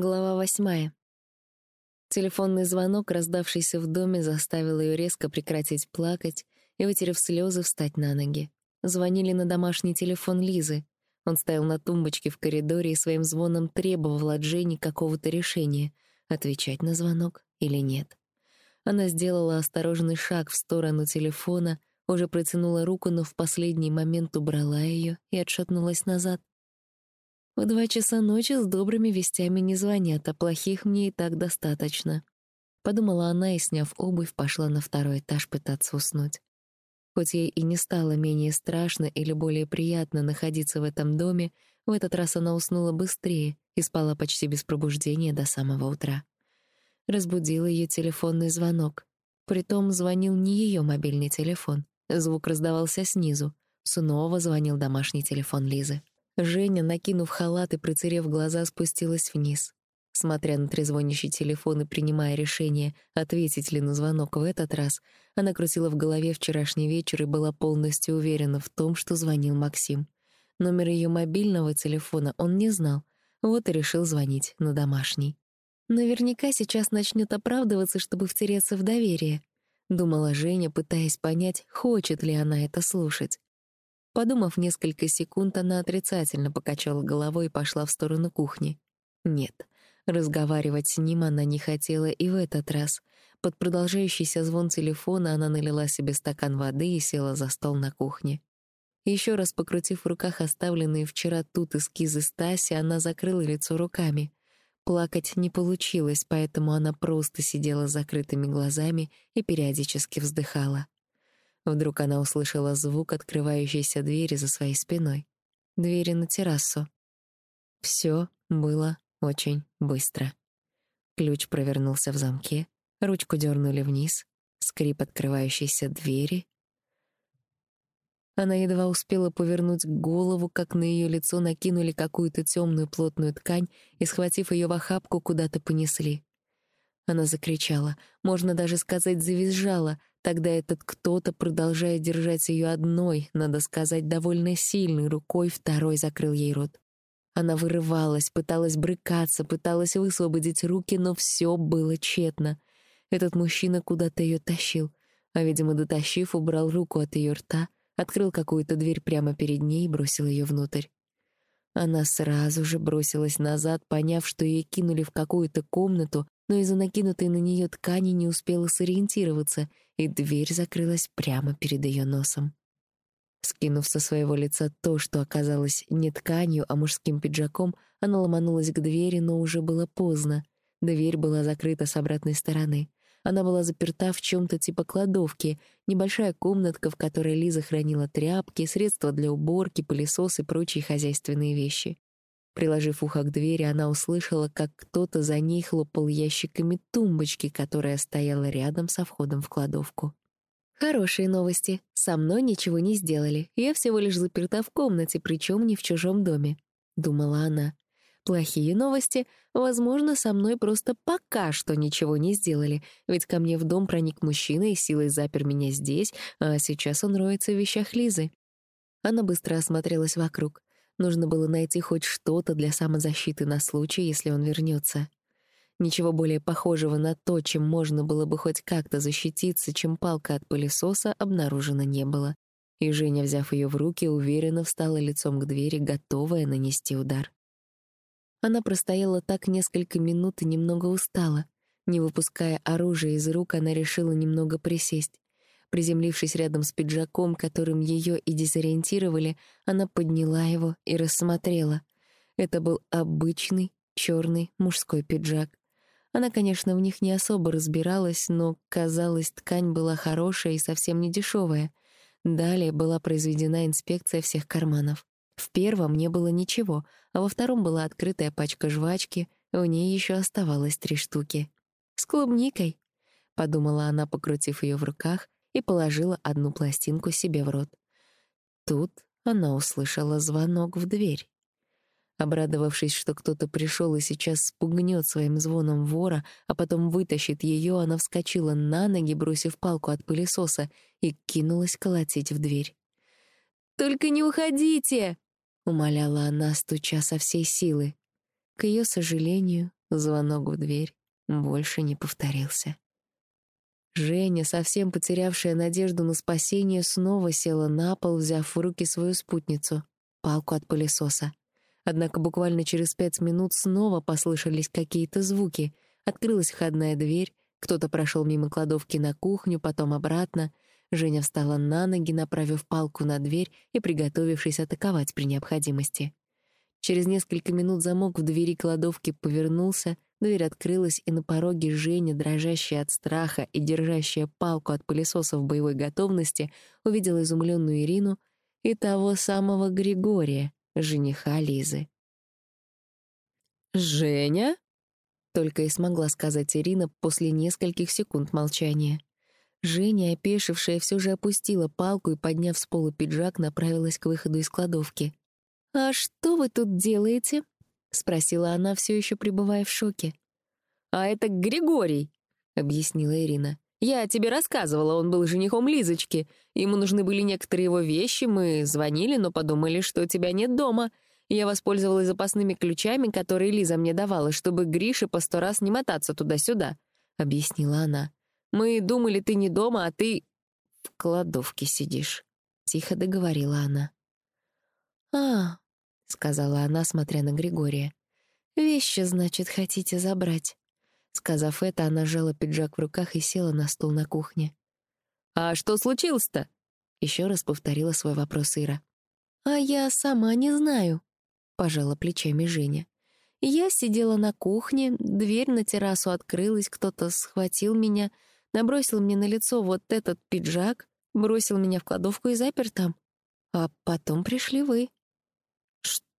Глава восьмая. Телефонный звонок, раздавшийся в доме, заставил ее резко прекратить плакать и, вытерев слезы, встать на ноги. Звонили на домашний телефон Лизы. Он стоял на тумбочке в коридоре и своим звоном требовал от Жени какого-то решения — отвечать на звонок или нет. Она сделала осторожный шаг в сторону телефона, уже протянула руку, но в последний момент убрала ее и отшатнулась назад. В два часа ночи с добрыми вестями не звонят, а плохих мне и так достаточно. Подумала она и, сняв обувь, пошла на второй этаж пытаться уснуть. Хоть ей и не стало менее страшно или более приятно находиться в этом доме, в этот раз она уснула быстрее и спала почти без пробуждения до самого утра. Разбудил ее телефонный звонок. Притом звонил не ее мобильный телефон. Звук раздавался снизу. Снова звонил домашний телефон Лизы. Женя, накинув халат и протерев глаза, спустилась вниз. Смотря на трезвонящий телефон и принимая решение, ответить ли на звонок в этот раз, она крутила в голове вчерашний вечер и была полностью уверена в том, что звонил Максим. Номер ее мобильного телефона он не знал, вот и решил звонить на домашний. «Наверняка сейчас начнет оправдываться, чтобы втереться в доверие», — думала Женя, пытаясь понять, хочет ли она это слушать. Подумав несколько секунд, она отрицательно покачала головой и пошла в сторону кухни. Нет, разговаривать с ним она не хотела и в этот раз. Под продолжающийся звон телефона она налила себе стакан воды и села за стол на кухне. Еще раз покрутив в руках оставленные вчера тут эскизы Стаси, она закрыла лицо руками. Плакать не получилось, поэтому она просто сидела с закрытыми глазами и периодически вздыхала. Вдруг она услышала звук открывающейся двери за своей спиной. Двери на террасу. Все было очень быстро. Ключ провернулся в замке, ручку дернули вниз, скрип открывающейся двери. Она едва успела повернуть голову, как на ее лицо накинули какую-то темную плотную ткань и, схватив ее в охапку, куда-то понесли. Она закричала, можно даже сказать, завизжала. Тогда этот кто-то, продолжая держать ее одной, надо сказать, довольно сильной рукой, второй закрыл ей рот. Она вырывалась, пыталась брыкаться, пыталась высвободить руки, но все было тщетно. Этот мужчина куда-то ее тащил, а, видимо, дотащив, убрал руку от ее рта, открыл какую-то дверь прямо перед ней и бросил ее внутрь. Она сразу же бросилась назад, поняв, что ее кинули в какую-то комнату, но из-за накинутой на нее ткани не успела сориентироваться, и дверь закрылась прямо перед ее носом. Скинув со своего лица то, что оказалось не тканью, а мужским пиджаком, она ломанулась к двери, но уже было поздно. Дверь была закрыта с обратной стороны. Она была заперта в чем-то типа кладовки, небольшая комнатка, в которой Лиза хранила тряпки, средства для уборки, пылесос и прочие хозяйственные вещи. Приложив ухо к двери, она услышала, как кто-то за ней хлопал ящиками тумбочки, которая стояла рядом со входом в кладовку. «Хорошие новости. Со мной ничего не сделали. Я всего лишь заперта в комнате, причем не в чужом доме», — думала она. «Плохие новости. Возможно, со мной просто пока что ничего не сделали, ведь ко мне в дом проник мужчина и силой запер меня здесь, а сейчас он роется в вещах Лизы». Она быстро осмотрелась вокруг. Нужно было найти хоть что-то для самозащиты на случай, если он вернется. Ничего более похожего на то, чем можно было бы хоть как-то защититься, чем палка от пылесоса, обнаружено не было. И Женя, взяв ее в руки, уверенно встала лицом к двери, готовая нанести удар. Она простояла так несколько минут и немного устала. Не выпуская оружие из рук, она решила немного присесть. Приземлившись рядом с пиджаком, которым ее и дезориентировали, она подняла его и рассмотрела. Это был обычный черный мужской пиджак. Она, конечно, в них не особо разбиралась, но, казалось, ткань была хорошая и совсем не дешевая. Далее была произведена инспекция всех карманов. В первом не было ничего, а во втором была открытая пачка жвачки, у ней еще оставалось три штуки. «С клубникой», — подумала она, покрутив ее в руках, и положила одну пластинку себе в рот. Тут она услышала звонок в дверь. Обрадовавшись, что кто-то пришел и сейчас спугнет своим звоном вора, а потом вытащит ее, она вскочила на ноги, бросив палку от пылесоса, и кинулась колотить в дверь. «Только не уходите!» — умоляла она, стуча со всей силы. К ее сожалению, звонок в дверь больше не повторился. Женя, совсем потерявшая надежду на спасение, снова села на пол, взяв в руки свою спутницу — палку от пылесоса. Однако буквально через пять минут снова послышались какие-то звуки. Открылась входная дверь, кто-то прошел мимо кладовки на кухню, потом обратно. Женя встала на ноги, направив палку на дверь и приготовившись атаковать при необходимости. Через несколько минут замок в двери кладовки повернулся, Дверь открылась, и на пороге Женя, дрожащая от страха и держащая палку от пылесоса в боевой готовности, увидела изумленную Ирину и того самого Григория, жениха Лизы. «Женя?» — только и смогла сказать Ирина после нескольких секунд молчания. Женя, опешившая, все же опустила палку и, подняв с пола пиджак, направилась к выходу из кладовки. «А что вы тут делаете?» — спросила она, все еще пребывая в шоке. «А это Григорий», — объяснила Ирина. «Я тебе рассказывала, он был женихом Лизочки. Ему нужны были некоторые его вещи, мы звонили, но подумали, что тебя нет дома. Я воспользовалась запасными ключами, которые Лиза мне давала, чтобы Грише по сто раз не мотаться туда-сюда», — объяснила она. «Мы думали, ты не дома, а ты в кладовке сидишь», — тихо договорила она. «А, — сказала она, смотря на Григория. «Вещи, значит, хотите забрать?» Сказав это, она сжала пиджак в руках и села на стул на кухне. «А что случилось-то?» — еще раз повторила свой вопрос Ира. «А я сама не знаю», — пожала плечами Женя. Я сидела на кухне, дверь на террасу открылась, кто-то схватил меня, набросил мне на лицо вот этот пиджак, бросил меня в кладовку и запер там. А потом пришли вы.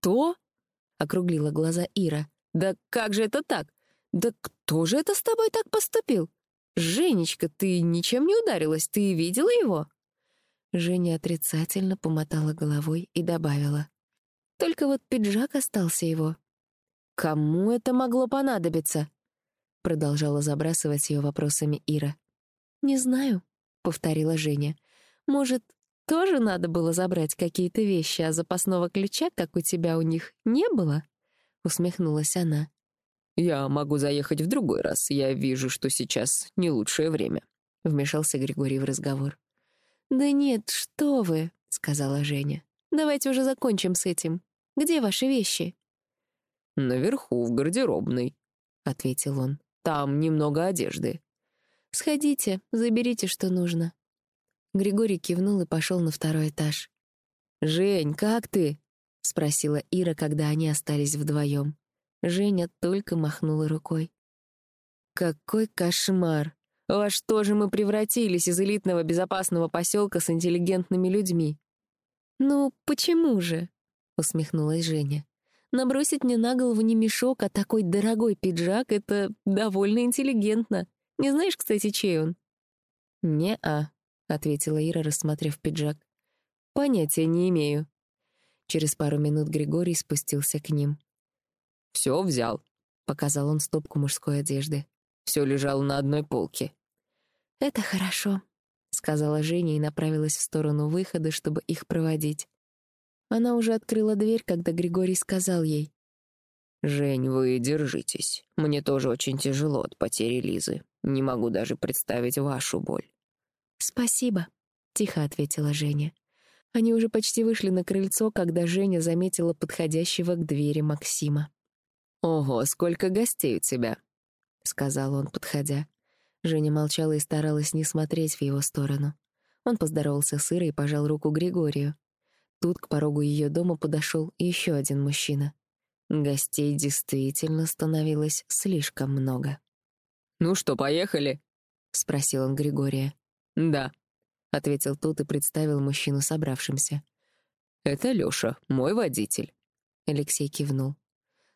«Что?» — округлила глаза Ира. «Да как же это так? Да кто же это с тобой так поступил? Женечка, ты ничем не ударилась, ты видела его?» Женя отрицательно помотала головой и добавила. «Только вот пиджак остался его». «Кому это могло понадобиться?» Продолжала забрасывать ее вопросами Ира. «Не знаю», — повторила Женя. «Может, тоже надо было забрать какие-то вещи, а запасного ключа, как у тебя, у них не было?» — усмехнулась она. «Я могу заехать в другой раз. Я вижу, что сейчас не лучшее время», — вмешался Григорий в разговор. «Да нет, что вы», — сказала Женя. «Давайте уже закончим с этим. Где ваши вещи?» «Наверху, в гардеробной», — ответил он. «Там немного одежды». «Сходите, заберите, что нужно», Григорий кивнул и пошел на второй этаж. «Жень, как ты?» — спросила Ира, когда они остались вдвоем. Женя только махнула рукой. «Какой кошмар! Во что же мы превратились из элитного безопасного поселка с интеллигентными людьми?» «Ну, почему же?» — усмехнулась Женя. «Набросить мне на голову не мешок, а такой дорогой пиджак — это довольно интеллигентно. Не знаешь, кстати, чей он?» «Не-а», — ответила Ира, рассмотрев пиджак. «Понятия не имею». Через пару минут Григорий спустился к ним. «Все взял», — показал он стопку мужской одежды. Все лежало на одной полке. «Это хорошо», — сказала Женя и направилась в сторону выхода, чтобы их проводить. Она уже открыла дверь, когда Григорий сказал ей. «Жень, вы держитесь. Мне тоже очень тяжело от потери Лизы. Не могу даже представить вашу боль». «Спасибо», — тихо ответила Женя. Они уже почти вышли на крыльцо, когда Женя заметила подходящего к двери Максима. «Ого, сколько гостей у тебя!» — сказал он, подходя. Женя молчала и старалась не смотреть в его сторону. Он поздоровался с Ирой и пожал руку Григорию. Тут к порогу ее дома подошел еще один мужчина. Гостей действительно становилось слишком много. «Ну что, поехали?» — спросил он Григория. «Да», — ответил тот и представил мужчину собравшимся. «Это Лёша, мой водитель». Алексей кивнул.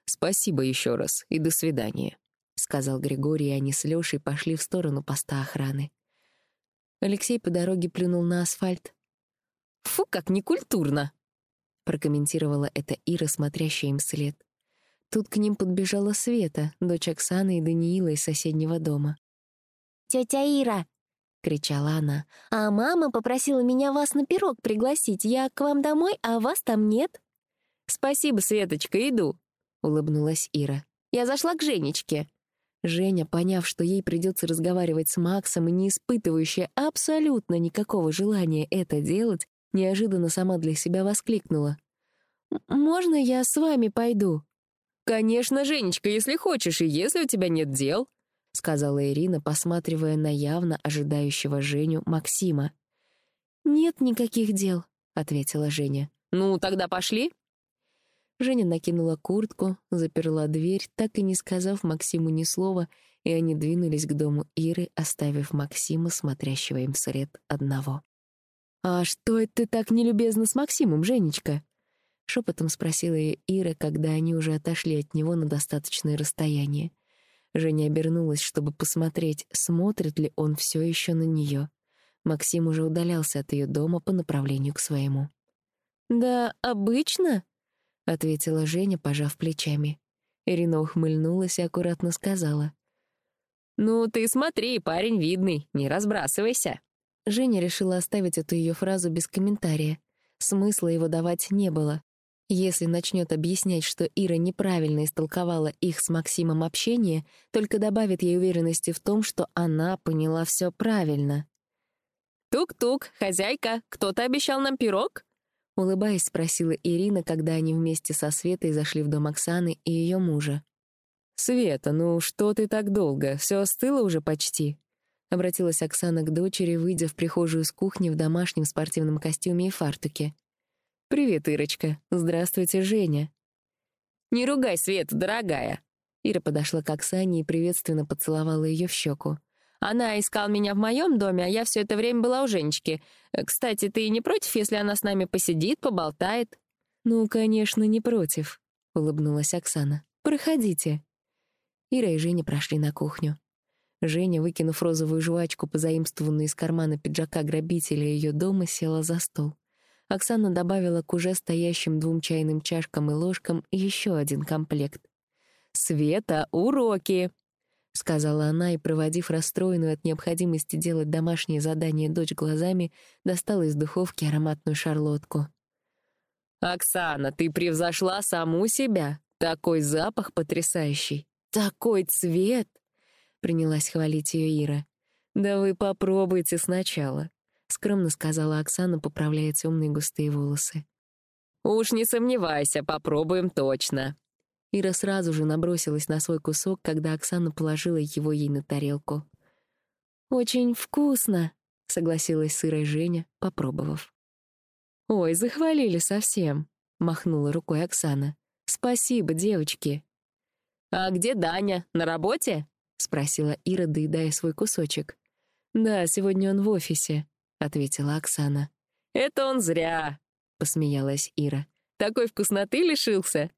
«Спасибо еще раз и до свидания», — сказал Григорий, и они с Лёшей пошли в сторону поста охраны. Алексей по дороге плюнул на асфальт. «Фу, как некультурно!» — прокомментировала это Ира, смотрящая им вслед. Тут к ним подбежала Света, дочь Оксаны и Даниила из соседнего дома. «Тетя Ира, — кричала она. «А мама попросила меня вас на пирог пригласить. Я к вам домой, а вас там нет». «Спасибо, Светочка, иду», — улыбнулась Ира. Я зашла к Женечке». Женя, поняв, что ей придется разговаривать с Максом и не испытывающая абсолютно никакого желания это делать, неожиданно сама для себя воскликнула. «Можно я с вами пойду?» «Конечно, Женечка, если хочешь, и если у тебя нет дел», — сказала Ирина, посматривая на явно ожидающего Женю Максима. «Нет никаких дел», — ответила Женя. «Ну, тогда пошли». Женя накинула куртку, заперла дверь, так и не сказав Максиму ни слова, и они двинулись к дому Иры, оставив Максима, смотрящего им вслед одного. «А что это ты так нелюбезно с Максимом, Женечка?» — шепотом спросила ее Ира, когда они уже отошли от него на достаточное расстояние. Женя обернулась, чтобы посмотреть, смотрит ли он все еще на нее. Максим уже удалялся от ее дома по направлению к своему. «Да, обычно», — ответила Женя, пожав плечами. Ирина ухмыльнулась и аккуратно сказала. «Ну, ты смотри, парень видный, не разбрасывайся». Женя решила оставить эту ее фразу без комментария. Смысла его давать не было. Если начнет объяснять, что Ира неправильно истолковала их с Максимом общение, только добавит ей уверенности в том, что она поняла все правильно. «Тук-тук, хозяйка, кто-то обещал нам пирог?» Улыбаясь, спросила Ирина, когда они вместе со Светой зашли в дом Оксаны и ее мужа. «Света, ну что ты так долго? Все остыло уже почти?» Обратилась Оксана к дочери, выйдя в прихожую с кухни в домашнем спортивном костюме и фартуке. «Привет, Ирочка. Здравствуйте, Женя». «Не ругай, Свет, дорогая». Ира подошла к Оксане и приветственно поцеловала ее в щеку. «Она искала меня в моем доме, а я все это время была у Женечки. Кстати, ты не против, если она с нами посидит, поболтает?» «Ну, конечно, не против», — улыбнулась Оксана. «Проходите». Ира и Женя прошли на кухню. Женя, выкинув розовую жвачку, позаимствованную из кармана пиджака грабителя ее дома, села за стол. Оксана добавила к уже стоящим двум чайным чашкам и ложкам еще один комплект. «Света, уроки!» — сказала она и, проводив расстроенную от необходимости делать домашнее задание дочь глазами, достала из духовки ароматную шарлотку. «Оксана, ты превзошла саму себя! Такой запах потрясающий! Такой цвет!» — принялась хвалить ее Ира. «Да вы попробуйте сначала. — скромно сказала Оксана, поправляя темные густые волосы. «Уж не сомневайся, попробуем точно». Ира сразу же набросилась на свой кусок, когда Оксана положила его ей на тарелку. «Очень вкусно», — согласилась сырая Женя, попробовав. «Ой, захвалили совсем», — махнула рукой Оксана. «Спасибо, девочки». «А где Даня? На работе?» — спросила Ира, доедая свой кусочек. «Да, сегодня он в офисе», — ответила Оксана. «Это он зря», — посмеялась Ира. «Такой вкусноты лишился».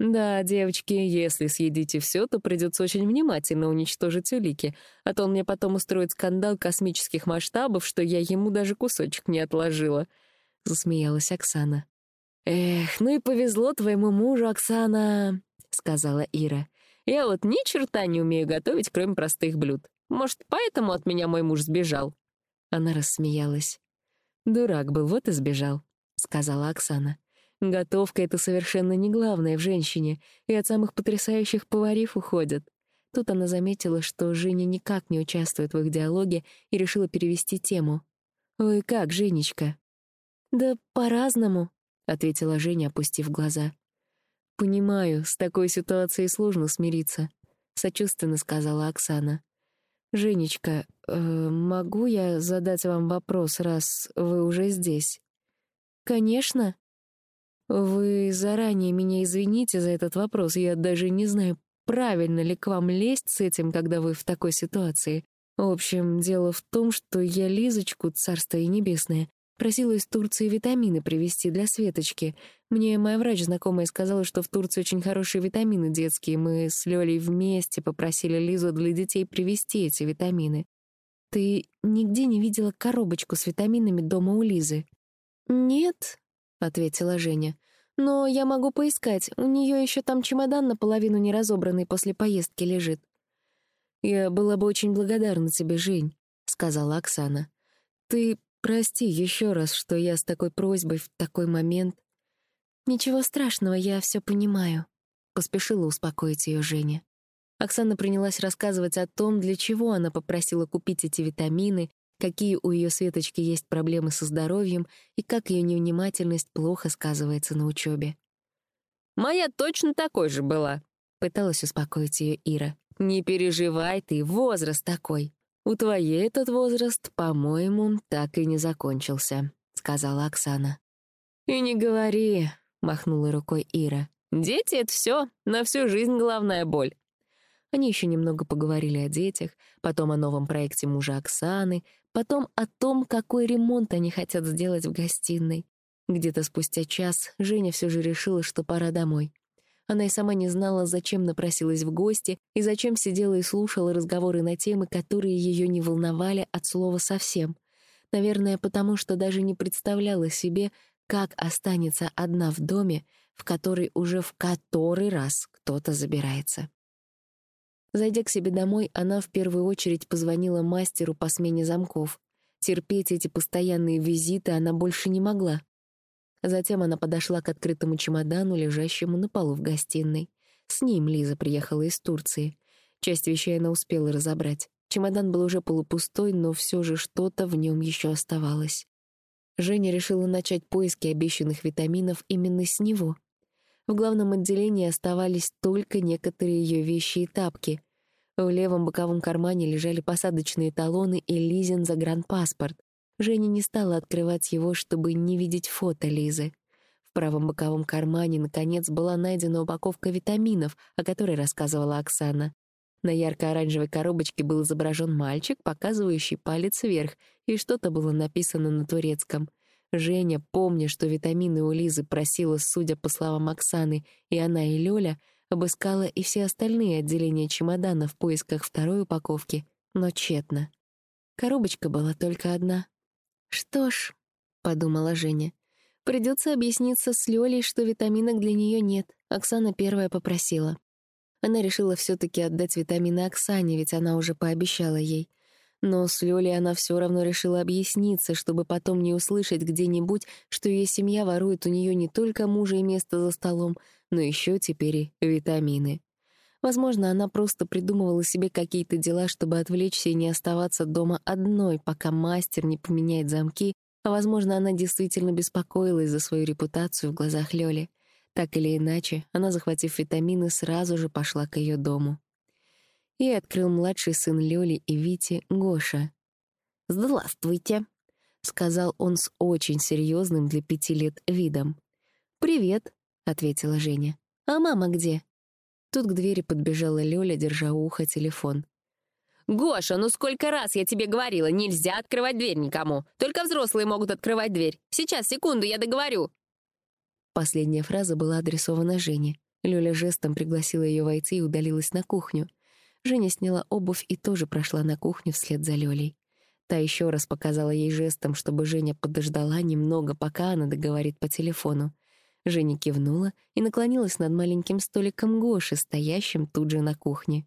«Да, девочки, если съедите все, то придется очень внимательно уничтожить улики, а то он мне потом устроит скандал космических масштабов, что я ему даже кусочек не отложила», — засмеялась Оксана. «Эх, ну и повезло твоему мужу, Оксана», — сказала Ира. «Я вот ни черта не умею готовить, кроме простых блюд. Может, поэтому от меня мой муж сбежал?» Она рассмеялась. «Дурак был, вот и сбежал», — сказала Оксана. «Готовка — это совершенно не главное в женщине, и от самых потрясающих поварив уходят». Тут она заметила, что Женя никак не участвует в их диалоге и решила перевести тему. «Вы как, Женечка?» «Да по-разному», — ответила Женя, опустив глаза. «Понимаю, с такой ситуацией сложно смириться», — сочувственно сказала Оксана. «Женечка, э, могу я задать вам вопрос, раз вы уже здесь?» «Конечно». «Вы заранее меня извините за этот вопрос. Я даже не знаю, правильно ли к вам лезть с этим, когда вы в такой ситуации. В общем, дело в том, что я Лизочку, царство и небесное, Просила из Турции витамины привезти для Светочки. Мне моя врач знакомая сказала, что в Турции очень хорошие витамины детские. Мы с Лёлей вместе попросили Лизу для детей привезти эти витамины. Ты нигде не видела коробочку с витаминами дома у Лизы? «Нет», — ответила Женя. «Но я могу поискать. У нее еще там чемодан наполовину неразобранный после поездки лежит». «Я была бы очень благодарна тебе, Жень», — сказала Оксана. «Ты Прости еще раз, что я с такой просьбой в такой момент. Ничего страшного, я все понимаю, поспешила успокоить ее Женя. Оксана принялась рассказывать о том, для чего она попросила купить эти витамины, какие у ее Светочки есть проблемы со здоровьем и как ее невнимательность плохо сказывается на учебе. «Моя точно такой же была», — пыталась успокоить ее Ира. «Не переживай ты, возраст такой. У твоей этот возраст, по-моему, так и не закончился», — сказала Оксана. «И не говори», — махнула рукой Ира. «Дети — это все, на всю жизнь главная боль. Они еще немного поговорили о детях, потом о новом проекте мужа Оксаны, потом о том, какой ремонт они хотят сделать в гостиной. Где-то спустя час Женя все же решила, что пора домой. Она и сама не знала, зачем напросилась в гости и зачем сидела и слушала разговоры на темы, которые ее не волновали от слова совсем. Наверное, потому что даже не представляла себе, как останется одна в доме, в который уже в который раз кто-то забирается. Зайдя к себе домой, она в первую очередь позвонила мастеру по смене замков. Терпеть эти постоянные визиты она больше не могла. Затем она подошла к открытому чемодану, лежащему на полу в гостиной. С ним Лиза приехала из Турции. Часть вещей она успела разобрать. Чемодан был уже полупустой, но все же что-то в нем еще оставалось. Женя решила начать поиски обещанных витаминов именно с него. В главном отделении оставались только некоторые ее вещи и тапки. В левом боковом кармане лежали посадочные талоны и Лизин загранпаспорт. Женя не стала открывать его, чтобы не видеть фото Лизы. В правом боковом кармане, наконец, была найдена упаковка витаминов, о которой рассказывала Оксана. На ярко-оранжевой коробочке был изображен мальчик, показывающий палец вверх, и что-то было написано на турецком — Женя, помня, что витамины у Лизы просила, судя по словам Оксаны, и она, и Лёля, обыскала и все остальные отделения чемодана в поисках второй упаковки, но тщетно. Коробочка была только одна. «Что ж», — подумала Женя, — «придется объясниться с Лёлей, что витаминок для неё нет. Оксана первая попросила». Она решила все таки отдать витамины Оксане, ведь она уже пообещала ей — но с Лёлей она все равно решила объясниться, чтобы потом не услышать где-нибудь, что ее семья ворует у нее не только мужа и место за столом, но еще теперь и витамины. Возможно, она просто придумывала себе какие-то дела, чтобы отвлечься и не оставаться дома одной, пока мастер не поменяет замки, а, возможно, она действительно беспокоилась за свою репутацию в глазах Лёли. Так или иначе, она, захватив витамины, сразу же пошла к ее дому и открыл младший сын Лёли и Вити Гоша. «Здравствуйте», — сказал он с очень серьезным для пяти лет видом. «Привет», — ответила Женя. «А мама где?» Тут к двери подбежала Лёля, держа у уха телефон. «Гоша, ну сколько раз я тебе говорила, нельзя открывать дверь никому. Только взрослые могут открывать дверь. Сейчас, секунду, я договорю». Последняя фраза была адресована Жене. Лёля жестом пригласила ее войти и удалилась на кухню. Женя сняла обувь и тоже прошла на кухню вслед за Лёлей. Та еще раз показала ей жестом, чтобы Женя подождала немного, пока она договорит по телефону. Женя кивнула и наклонилась над маленьким столиком Гоши, стоящим тут же на кухне.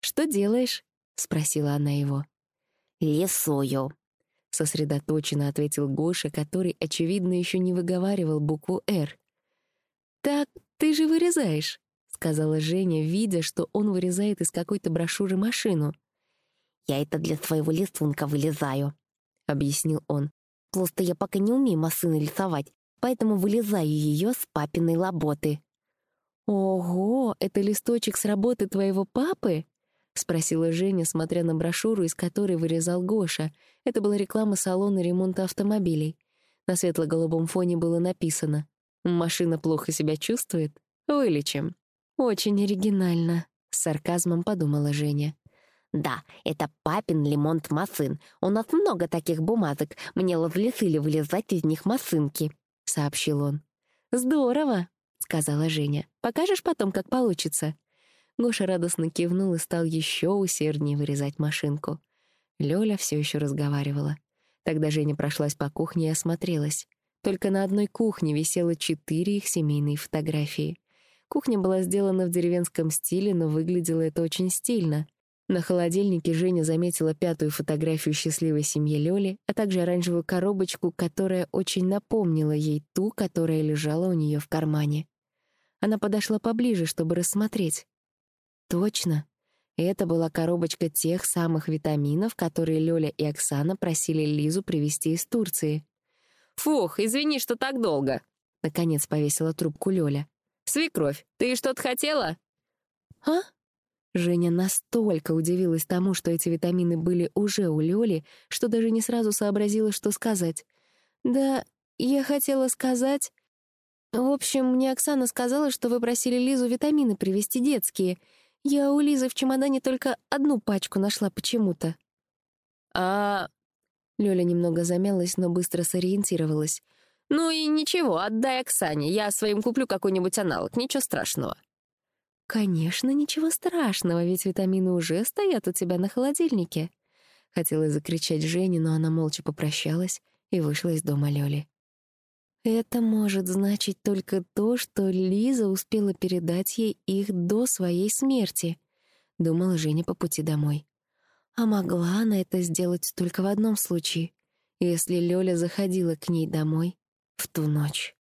«Что делаешь?» — спросила она его. «Лесую», — сосредоточенно ответил Гоша, который, очевидно, еще не выговаривал букву «Р». «Так ты же вырезаешь», — сказала Женя, видя, что он вырезает из какой-то брошюры машину. «Я это для своего листунка вылезаю», — объяснил он. «Просто я пока не умею машины рисовать, поэтому вылезаю ее с папиной лаботы». «Ого, это листочек с работы твоего папы?» — спросила Женя, смотря на брошюру, из которой вырезал Гоша. Это была реклама салона ремонта автомобилей. На светло-голубом фоне было написано «Машина плохо себя чувствует? Вылечим». «Очень оригинально», — с сарказмом подумала Женя. «Да, это папин лимонт масын. У нас много таких бумажек. Мне разрешили вылезать из них масынки», — сообщил он. «Здорово», — сказала Женя. «Покажешь потом, как получится?» Гоша радостно кивнул и стал еще усерднее вырезать машинку. Лёля все еще разговаривала. Тогда Женя прошлась по кухне и осмотрелась. Только на одной кухне висело четыре их семейные фотографии. Кухня была сделана в деревенском стиле, но выглядело это очень стильно. На холодильнике Женя заметила пятую фотографию счастливой семьи Лёли, а также оранжевую коробочку, которая очень напомнила ей ту, которая лежала у нее в кармане. Она подошла поближе, чтобы рассмотреть. Точно. Это была коробочка тех самых витаминов, которые Лёля и Оксана просили Лизу привезти из Турции. «Фух, извини, что так долго», — наконец повесила трубку Лёля. «Свекровь, ты что-то хотела?» «А?» Женя настолько удивилась тому, что эти витамины были уже у Лёли, что даже не сразу сообразила, что сказать. «Да, я хотела сказать...» «В общем, мне Оксана сказала, что вы просили Лизу витамины привезти детские. Я у Лизы в чемодане только одну пачку нашла почему-то». «А...» Лёля немного замялась, но быстро сориентировалась. «Ну и ничего, отдай Оксане, я своим куплю какой-нибудь аналог, ничего страшного». «Конечно, ничего страшного, ведь витамины уже стоят у тебя на холодильнике». Хотела закричать Жене, но она молча попрощалась и вышла из дома Лёли. Это может значить только то, что Лиза успела передать ей их до своей смерти, думала Женя по пути домой. А могла она это сделать только в одном случае, если Лёля заходила к ней домой в ту ночь.